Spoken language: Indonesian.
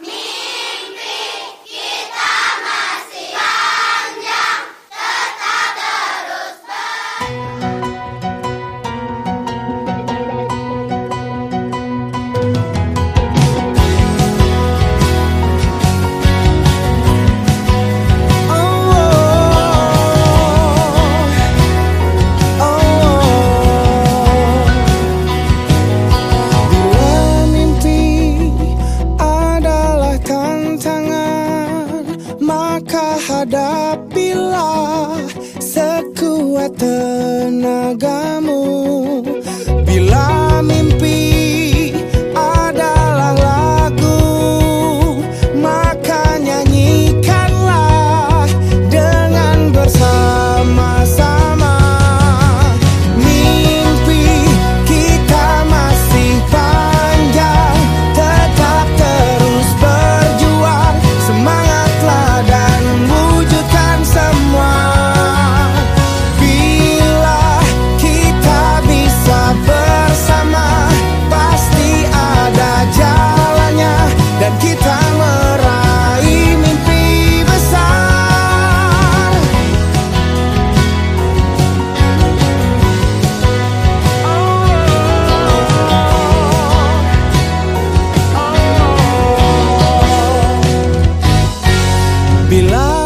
Me. Hadapilah sekuat tenagamu 未来。